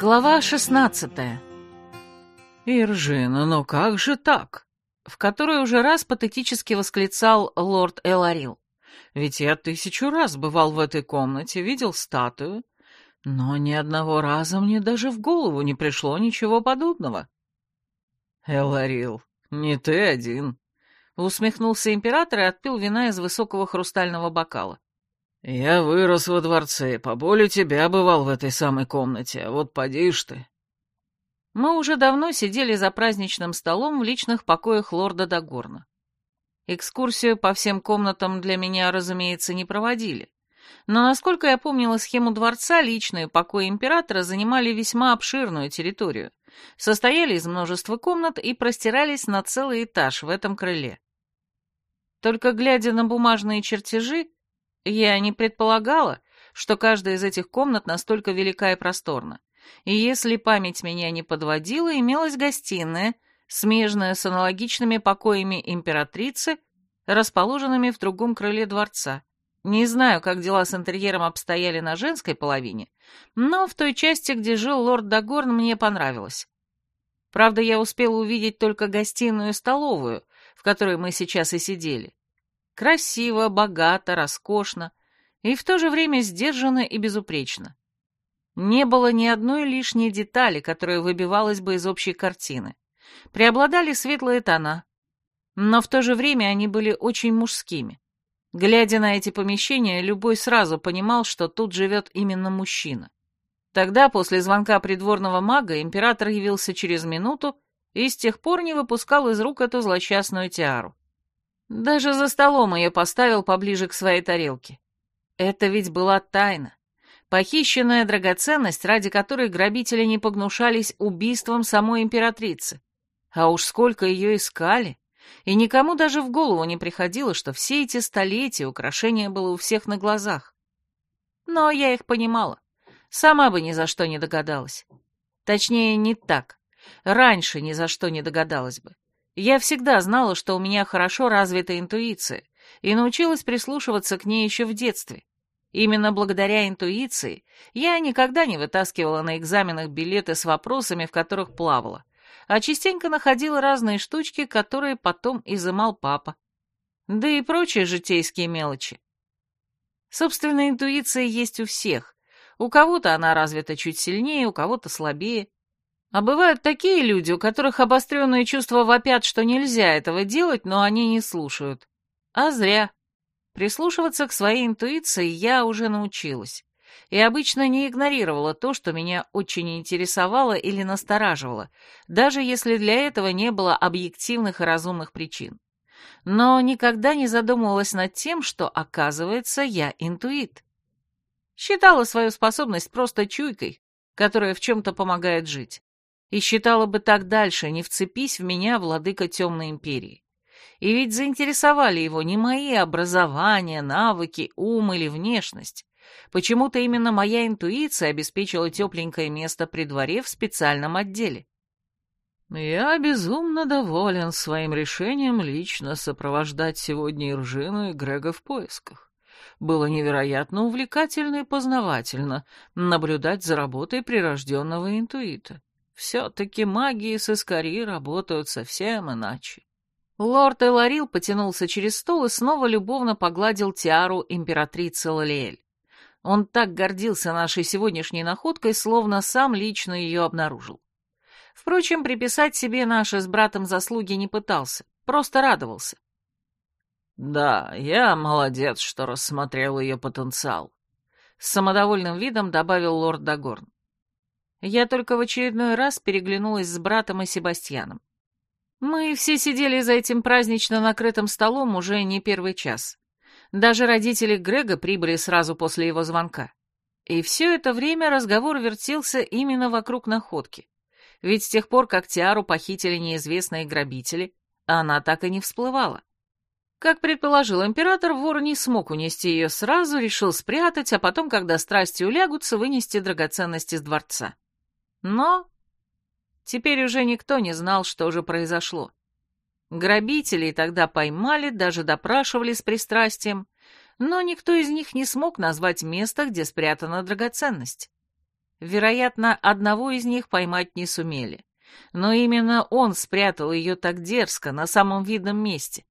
Глава шестнадцатая. «Иржина, но как же так?» В которой уже раз патетически восклицал лорд Эларил. «Ведь я тысячу раз бывал в этой комнате, видел статую, но ни одного раза мне даже в голову не пришло ничего подобного». «Эларил, не ты один», — усмехнулся император и отпил вина из высокого хрустального бокала. «Я вырос во дворце, поболее тебя бывал в этой самой комнате, а вот поди ж ты». Мы уже давно сидели за праздничным столом в личных покоях лорда Дагорна. Экскурсию по всем комнатам для меня, разумеется, не проводили. Но, насколько я помнила схему дворца, личные покои императора занимали весьма обширную территорию, состояли из множества комнат и простирались на целый этаж в этом крыле. Только глядя на бумажные чертежи, я не предполагала, что каждая из этих комнат настолько велика и просторна. И если память меня не подводила, имелась гостиная, смежная с аналогичными покоями императрицы, расположенными в другом крыле дворца. Не знаю, как дела с интерьером обстояли на женской половине, но в той части, где жил лорд Дагорн, мне понравилось. Правда, я успела увидеть только гостиную и столовую, в которой мы сейчас и сидели. Красиво, богато, роскошно и в то же время сдержанно и безупречно. Не было ни одной лишней детали, которая выбивалась бы из общей картины. Преобладали светлые тона, но в то же время они были очень мужскими. Глядя на эти помещения, любой сразу понимал, что тут живет именно мужчина. Тогда, после звонка придворного мага, император явился через минуту и с тех пор не выпускал из рук эту злосчастную тиару. Даже за столом ее поставил поближе к своей тарелке. Это ведь была тайна. Похищенная драгоценность, ради которой грабители не погнушались убийством самой императрицы. А уж сколько ее искали. И никому даже в голову не приходило, что все эти столетия украшение было у всех на глазах. Но я их понимала. Сама бы ни за что не догадалась. Точнее, не так. Раньше ни за что не догадалась бы. Я всегда знала, что у меня хорошо развита интуиция, и научилась прислушиваться к ней еще в детстве. Именно благодаря интуиции я никогда не вытаскивала на экзаменах билеты с вопросами, в которых плавала, а частенько находила разные штучки, которые потом изымал папа. Да и прочие житейские мелочи. Собственно, интуиция есть у всех. У кого-то она развита чуть сильнее, у кого-то слабее. А бывают такие люди, у которых обостренные чувства вопят, что нельзя этого делать, но они не слушают. А зря. Прислушиваться к своей интуиции я уже научилась. И обычно не игнорировала то, что меня очень интересовало или настораживало, даже если для этого не было объективных и разумных причин. Но никогда не задумывалась над тем, что, оказывается, я интуит. Считала свою способность просто чуйкой, которая в чем-то помогает жить и считала бы так дальше, не вцепись в меня, владыка темной империи. И ведь заинтересовали его не мои образования, навыки, ум или внешность. Почему-то именно моя интуиция обеспечила тепленькое место при дворе в специальном отделе. «Я безумно доволен своим решением лично сопровождать сегодня Иржину и Грега в поисках. Было невероятно увлекательно и познавательно наблюдать за работой прирожденного интуита. Все-таки магии с Искари работают совсем иначе. Лорд Эларил потянулся через стол и снова любовно погладил тиару императрицы Лалиэль. Он так гордился нашей сегодняшней находкой, словно сам лично ее обнаружил. Впрочем, приписать себе наши с братом заслуги не пытался, просто радовался. «Да, я молодец, что рассмотрел ее потенциал», — с самодовольным видом добавил лорд Дагорн. Я только в очередной раз переглянулась с братом и Себастьяном. Мы все сидели за этим празднично накрытым столом уже не первый час. Даже родители Грега прибыли сразу после его звонка. И все это время разговор вертелся именно вокруг находки. Ведь с тех пор, как Тиару похитили неизвестные грабители, она так и не всплывала. Как предположил император, вор не смог унести ее сразу, решил спрятать, а потом, когда страсти улягутся, вынести драгоценности из дворца. Но теперь уже никто не знал, что же произошло. Грабителей тогда поймали, даже допрашивали с пристрастием, но никто из них не смог назвать место, где спрятана драгоценность. Вероятно, одного из них поймать не сумели. Но именно он спрятал ее так дерзко, на самом видном месте.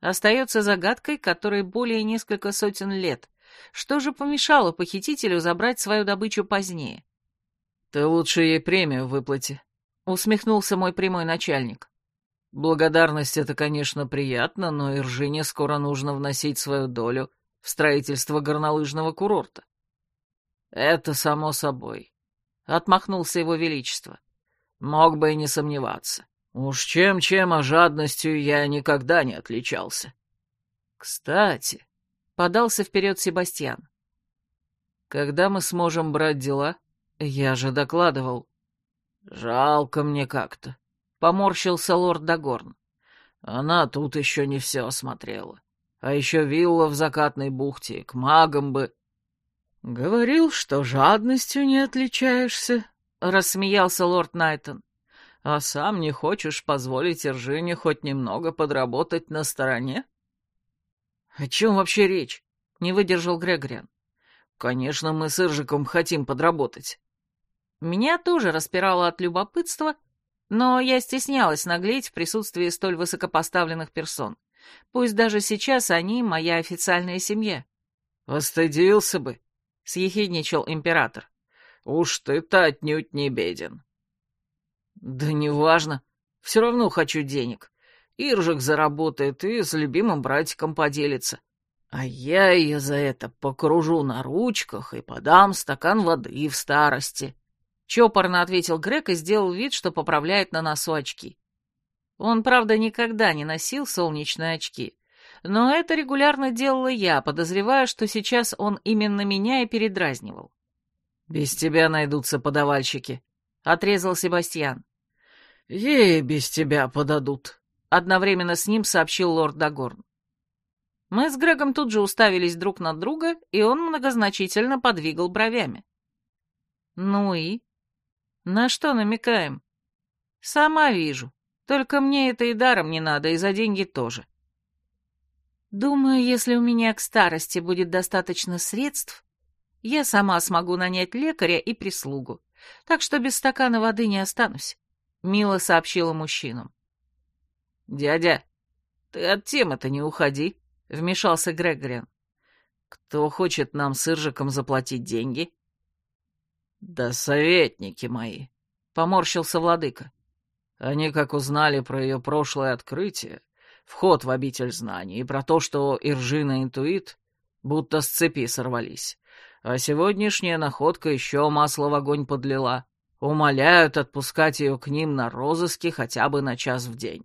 Остается загадкой, которой более несколько сотен лет. Что же помешало похитителю забрать свою добычу позднее? «Ты лучше ей премию выплати», — усмехнулся мой прямой начальник. «Благодарность — это, конечно, приятно, но Иржине скоро нужно вносить свою долю в строительство горнолыжного курорта». «Это само собой», — отмахнулся его величество. «Мог бы и не сомневаться. Уж чем-чем, а жадностью я никогда не отличался. Кстати, подался вперед Себастьян. Когда мы сможем брать дела? Я же докладывал. Жалко мне как-то. Поморщился лорд Дагорн. Она тут еще не все осмотрела. А еще вилла в закатной бухте, к магам бы... Говорил, что жадностью не отличаешься, — рассмеялся лорд Найтон а сам не хочешь позволить Иржине хоть немного подработать на стороне? О чем вообще речь? Не выдержал Грегориан. Конечно, мы с Иржиком хотим подработать. Меня тоже распирало от любопытства, но я стеснялась наглеть в присутствии столь высокопоставленных персон. Пусть даже сейчас они моя официальная семья. «Постыдился бы», — съехидничал император. «Уж ты-то отнюдь не беден. «Да неважно. Все равно хочу денег. Иржик заработает и с любимым братиком поделится. А я ее за это покружу на ручках и подам стакан воды в старости». Чопорно ответил Грег и сделал вид, что поправляет на носу очки. Он, правда, никогда не носил солнечные очки, но это регулярно делала я, подозревая, что сейчас он именно меня и передразнивал. «Без тебя найдутся подавальщики», — отрезал Себастьян. «Ей без тебя подадут», — одновременно с ним сообщил лорд Дагорн. Мы с Грегом тут же уставились друг на друга, и он многозначительно подвигал бровями. «Ну и? На что намекаем?» «Сама вижу. Только мне это и даром не надо, и за деньги тоже». «Думаю, если у меня к старости будет достаточно средств, я сама смогу нанять лекаря и прислугу, так что без стакана воды не останусь. — мило сообщила мужчинам. «Дядя, ты от темы-то не уходи», — вмешался Грегориан. «Кто хочет нам с Иржиком заплатить деньги?» «Да советники мои», — поморщился владыка. «Они, как узнали про ее прошлое открытие, вход в обитель знаний, и про то, что Иржина интуит, будто с цепи сорвались, а сегодняшняя находка еще масло в огонь подлила». Умоляют отпускать ее к ним на розыске хотя бы на час в день.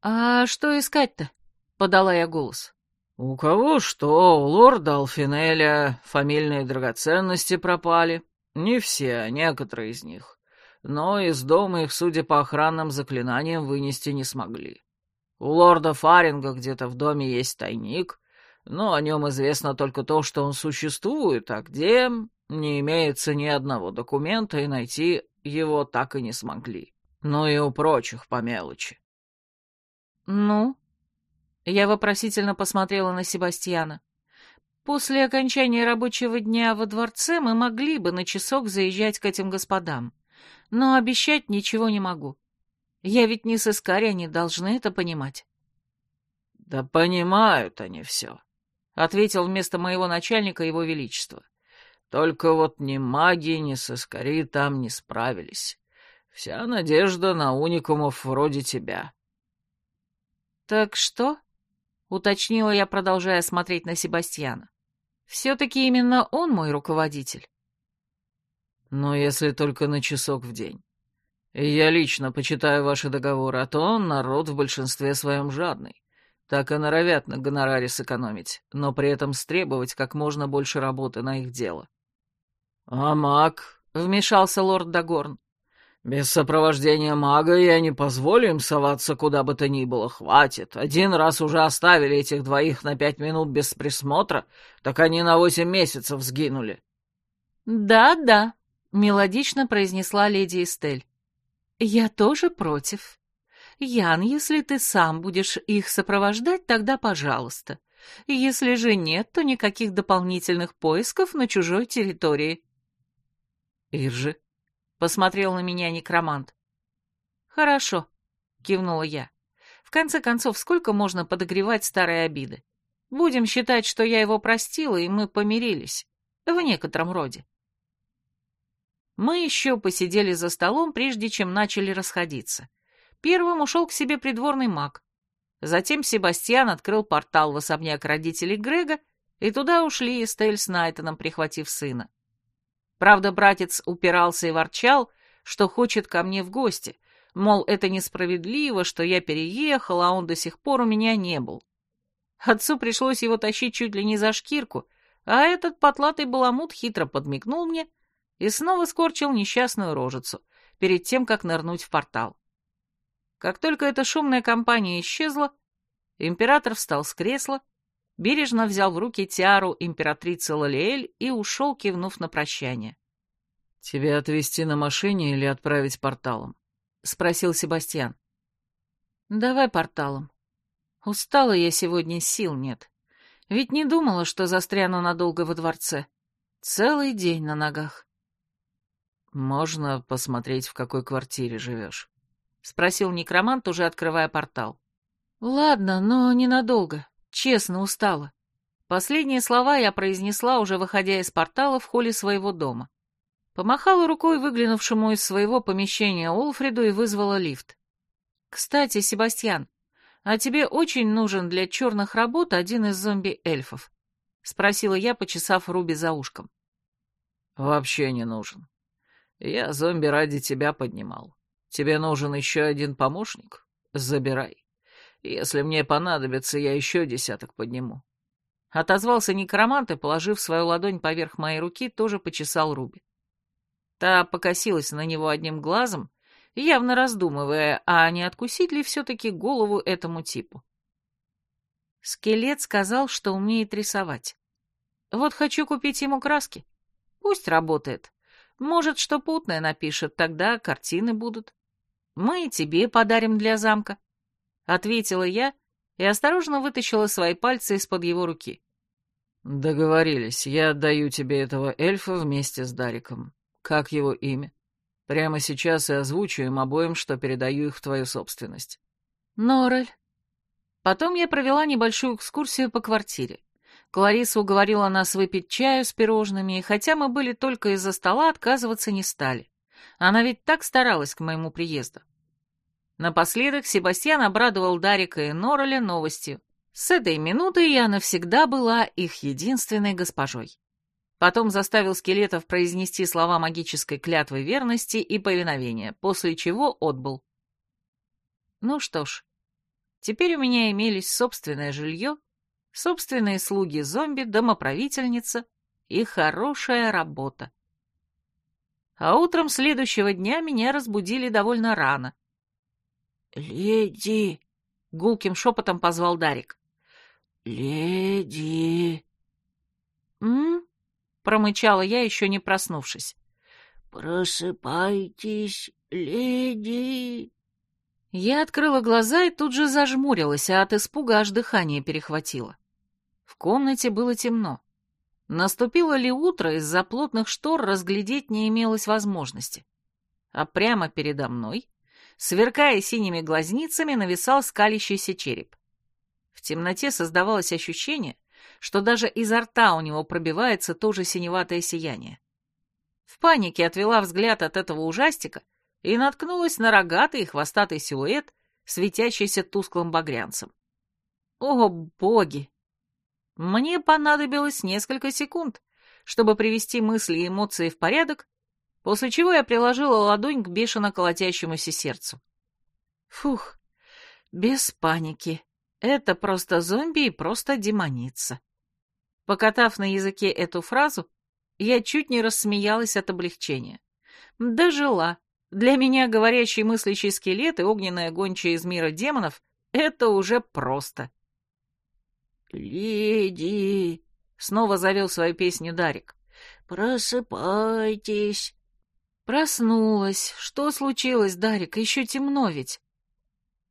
«А что искать-то?» — подала я голос. «У кого что, у лорда Алфинеля фамильные драгоценности пропали. Не все, а некоторые из них. Но из дома их, судя по охранным заклинаниям, вынести не смогли. У лорда Фаринга где-то в доме есть тайник, но о нем известно только то, что он существует, а где не имеется ни одного документа, и найти его так и не смогли. Ну и у прочих по мелочи. «Ну?» Я вопросительно посмотрела на Себастьяна. «После окончания рабочего дня во дворце мы могли бы на часок заезжать к этим господам, но обещать ничего не могу. Я ведь не сыскарь, они должны это понимать». «Да понимают они все», — ответил вместо моего начальника его величество. Только вот ни маги, ни сыскари там не справились. Вся надежда на уникумов вроде тебя. «Так что?» — уточнила я, продолжая смотреть на Себастьяна. «Все-таки именно он мой руководитель». «Но если только на часок в день. Я лично почитаю ваши договоры, а то народ в большинстве своем жадный. Так и норовят на гонораре сэкономить, но при этом стребовать как можно больше работы на их дело. «А маг?» — вмешался лорд Дагорн. «Без сопровождения мага я не позволю им соваться куда бы то ни было. Хватит. Один раз уже оставили этих двоих на пять минут без присмотра, так они на восемь месяцев сгинули». «Да-да», — мелодично произнесла леди Эстель. «Я тоже против. Ян, если ты сам будешь их сопровождать, тогда пожалуйста. Если же нет, то никаких дополнительных поисков на чужой территории». Иржи. Посмотрел на меня некромант. Хорошо, кивнула я. В конце концов, сколько можно подогревать старые обиды? Будем считать, что я его простила, и мы помирились. В некотором роде. Мы еще посидели за столом, прежде чем начали расходиться. Первым ушел к себе придворный маг. Затем Себастьян открыл портал в особняк родителей Грега, и туда ушли Эстель с Найтоном, прихватив сына. Правда, братец упирался и ворчал, что хочет ко мне в гости, мол, это несправедливо, что я переехал, а он до сих пор у меня не был. Отцу пришлось его тащить чуть ли не за шкирку, а этот потлатый баламут хитро подмигнул мне и снова скорчил несчастную рожицу перед тем, как нырнуть в портал. Как только эта шумная компания исчезла, император встал с кресла, бережно взял в руки тиару императрицы Лалиэль и ушел, кивнув на прощание. «Тебя отвезти на машине или отправить порталом?» — спросил Себастьян. «Давай порталом. Устала я сегодня, сил нет. Ведь не думала, что застряну надолго во дворце. Целый день на ногах». «Можно посмотреть, в какой квартире живешь?» — спросил некромант, уже открывая портал. «Ладно, но ненадолго. Честно, устала». Последние слова я произнесла, уже выходя из портала в холле своего дома. Помахала рукой выглянувшему из своего помещения Олфреду и вызвала лифт. «Кстати, Себастьян, а тебе очень нужен для черных работ один из зомби-эльфов?» — спросила я, почесав Руби за ушком. «Вообще не нужен. Я зомби ради тебя поднимал. Тебе нужен еще один помощник? Забирай. Если мне понадобится, я еще десяток подниму». Отозвался некромант и, положив свою ладонь поверх моей руки, тоже почесал Руби. Та покосилась на него одним глазом, явно раздумывая, а не откусить ли все-таки голову этому типу. Скелет сказал, что умеет рисовать. Вот хочу купить ему краски. Пусть работает. Может, что путное напишет, тогда картины будут. Мы и тебе подарим для замка. Ответила я и осторожно вытащила свои пальцы из-под его руки. Договорились, я отдаю тебе этого эльфа вместе с Дариком. Как его имя? Прямо сейчас и озвучу им обоим, что передаю их в твою собственность. Норель. Потом я провела небольшую экскурсию по квартире. Клариса уговорила нас выпить чаю с пирожными, и хотя мы были только из-за стола, отказываться не стали. Она ведь так старалась к моему приезду. Напоследок Себастьян обрадовал Дарика и Нораля новостью. С этой минуты я навсегда была их единственной госпожой. Потом заставил скелетов произнести слова магической клятвы верности и повиновения, после чего отбыл. Ну что ж, теперь у меня имелись собственное жилье, собственные слуги-зомби, домоправительница и хорошая работа. А утром следующего дня меня разбудили довольно рано. «Леди!» — гулким шепотом позвал Дарик. «Леди!» «М?» — промычала я, еще не проснувшись. «Просыпайтесь, леди!» Я открыла глаза и тут же зажмурилась, а от испуга аж дыхание перехватило. В комнате было темно. Наступило ли утро, из-за плотных штор разглядеть не имелось возможности. А прямо передо мной, сверкая синими глазницами, нависал скалящийся череп. В темноте создавалось ощущение, что даже изо рта у него пробивается тоже синеватое сияние. В панике отвела взгляд от этого ужастика и наткнулась на рогатый хвостатый силуэт, светящийся тусклым багрянцем. О, боги! Мне понадобилось несколько секунд, чтобы привести мысли и эмоции в порядок, после чего я приложила ладонь к бешено колотящемуся сердцу. Фух, без паники. Это просто зомби и просто демоница. Покатав на языке эту фразу, я чуть не рассмеялась от облегчения. Дожила. Для меня говорящий мыслящий скелет и огненная гончая из мира демонов — это уже просто. «Леди!» — снова завел свою песню Дарик. «Просыпайтесь!» Проснулась. Что случилось, Дарик? Еще темно ведь.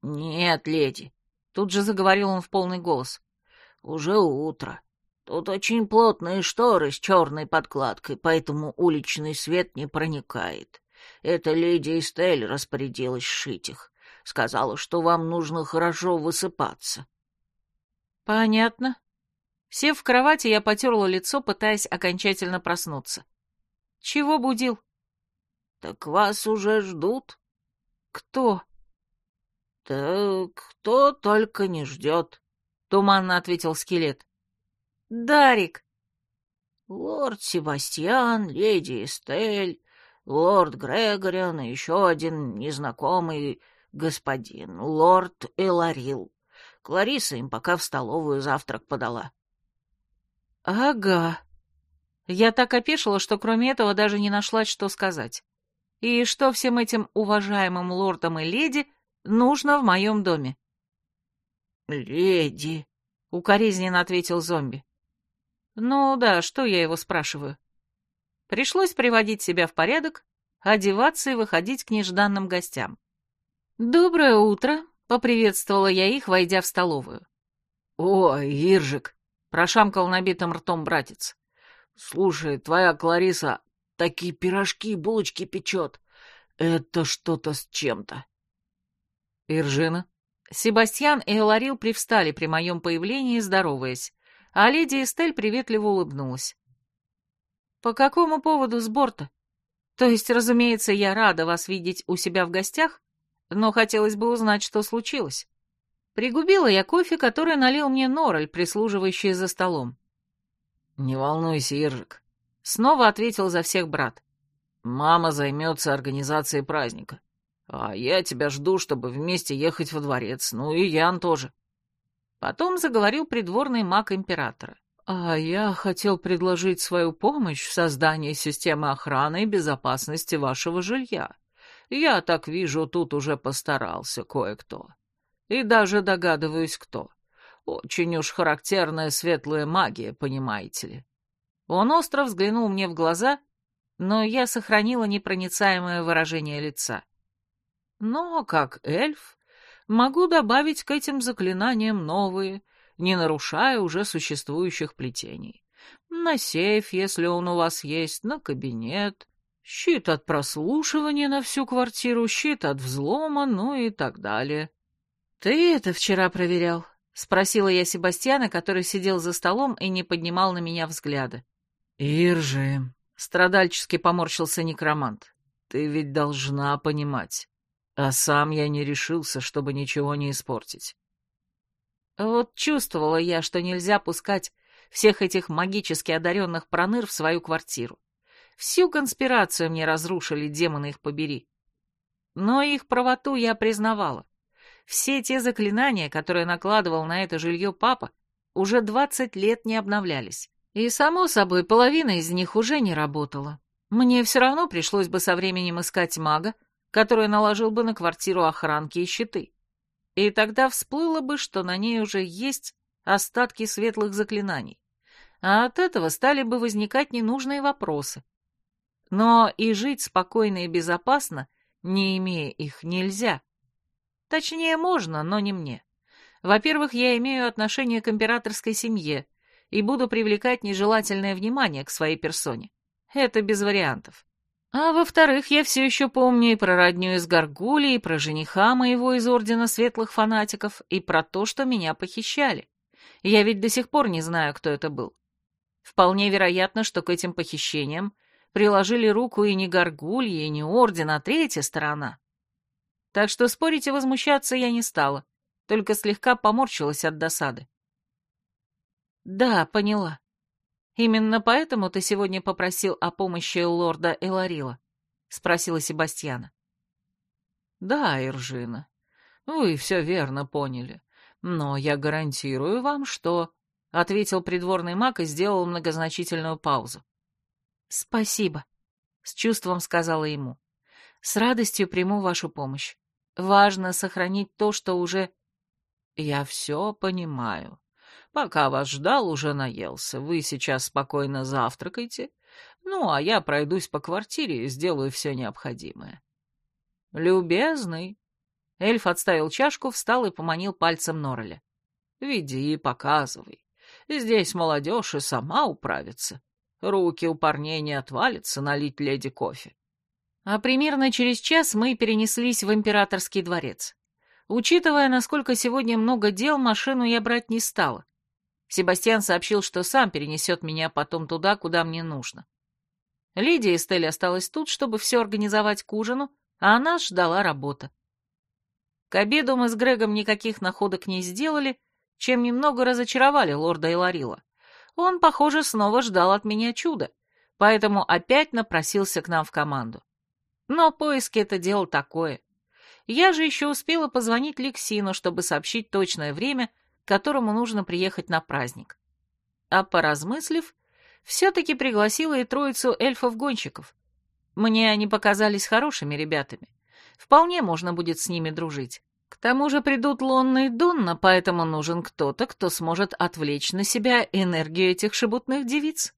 «Нет, леди!» — тут же заговорил он в полный голос. «Уже утро. Тут очень плотные шторы с черной подкладкой, поэтому уличный свет не проникает. Это леди Эстель распорядилась шить их. Сказала, что вам нужно хорошо высыпаться. Понятно. Сев в кровати, я потерла лицо, пытаясь окончательно проснуться. Чего будил? Так вас уже ждут. Кто? Так кто только не ждет, туманно ответил скелет. Дарик. Лорд Себастьян, леди Эстель, лорд Грегориан и еще один незнакомый господин, лорд Эларил. Клариса им пока в столовую завтрак подала. Ага. Я так опешила, что кроме этого даже не нашла, что сказать. И что всем этим уважаемым лордам и леди нужно в моем доме? «Леди», — укоризненно ответил зомби. Ну да, что я его спрашиваю? Пришлось приводить себя в порядок, одеваться и выходить к нежданным гостям. «Доброе утро», — поприветствовала я их, войдя в столовую. «О, Иржик», — прошамкал набитым ртом братец. «Слушай, твоя Клариса такие пирожки и булочки печет. Это что-то с чем-то». «Иржина?» Себастьян и Эларил привстали при моем появлении, здороваясь, а леди Эстель приветливо улыбнулась. «По какому поводу сбор-то? То есть, разумеется, я рада вас видеть у себя в гостях, но хотелось бы узнать, что случилось». Пригубила я кофе, который налил мне Нораль, прислуживающий за столом. «Не волнуйся, Иржик», — снова ответил за всех брат. «Мама займется организацией праздника, а я тебя жду, чтобы вместе ехать во дворец, ну и Ян тоже». Потом заговорил придворный маг императора. «А я хотел предложить свою помощь в создании системы охраны и безопасности вашего жилья. Я так вижу, тут уже постарался кое-кто. И даже догадываюсь, кто. Очень уж характерная светлая магия, понимаете ли». Он остро взглянул мне в глаза, но я сохранила непроницаемое выражение лица. Но, как эльф, могу добавить к этим заклинаниям новые, не нарушая уже существующих плетений. На сейф, если он у вас есть, на кабинет, щит от прослушивания на всю квартиру, щит от взлома, ну и так далее. «Ты это вчера проверял?» — спросила я Себастьяна, который сидел за столом и не поднимал на меня взгляда. «Иржи», — страдальчески поморщился некромант, — «ты ведь должна понимать. А сам я не решился, чтобы ничего не испортить. Вот чувствовала я, что нельзя пускать всех этих магически одаренных проныр в свою квартиру. Всю конспирацию мне разрушили, демоны их побери. Но их правоту я признавала. Все те заклинания, которые накладывал на это жилье папа, уже двадцать лет не обновлялись. И, само собой, половина из них уже не работала. Мне все равно пришлось бы со временем искать мага, который наложил бы на квартиру охранки и щиты. И тогда всплыло бы, что на ней уже есть остатки светлых заклинаний. А от этого стали бы возникать ненужные вопросы. Но и жить спокойно и безопасно, не имея их, нельзя. Точнее, можно, но не мне. Во-первых, я имею отношение к императорской семье и буду привлекать нежелательное внимание к своей персоне. Это без вариантов. А во-вторых, я все еще помню и про родню из Гаргули, и про жениха моего из Ордена Светлых Фанатиков, и про то, что меня похищали. Я ведь до сих пор не знаю, кто это был. Вполне вероятно, что к этим похищениям приложили руку и не Гаргульи, и не Орден, а третья сторона. Так что спорить и возмущаться я не стала, только слегка поморщилась от досады. Да, поняла. «Именно поэтому ты сегодня попросил о помощи лорда Эларила?» — спросила Себастьяна. «Да, Иржина, вы все верно поняли. Но я гарантирую вам, что...» — ответил придворный маг и сделал многозначительную паузу. «Спасибо», — с чувством сказала ему. «С радостью приму вашу помощь. Важно сохранить то, что уже...» «Я все понимаю», Пока вас ждал, уже наелся. Вы сейчас спокойно завтракайте. Ну, а я пройдусь по квартире и сделаю все необходимое. Любезный. Эльф отставил чашку, встал и поманил пальцем Норреля. Веди и показывай. Здесь молодежь и сама управится. Руки у парней не отвалятся налить леди кофе. А примерно через час мы перенеслись в императорский дворец. Учитывая, насколько сегодня много дел, машину я брать не стала. Себастьян сообщил, что сам перенесет меня потом туда, куда мне нужно. Лидия Эстель осталась тут, чтобы все организовать к ужину, а нас ждала работа. К обеду мы с Грегом никаких находок не сделали, чем немного разочаровали лорда Эларила. Он, похоже, снова ждал от меня чуда, поэтому опять напросился к нам в команду. Но поиски — это дело такое. Я же еще успела позвонить Лексину, чтобы сообщить точное время, которому нужно приехать на праздник. А поразмыслив, все-таки пригласила и троицу эльфов-гонщиков. Мне они показались хорошими ребятами. Вполне можно будет с ними дружить. К тому же придут Лонна и Донна, поэтому нужен кто-то, кто сможет отвлечь на себя энергию этих шебутных девиц.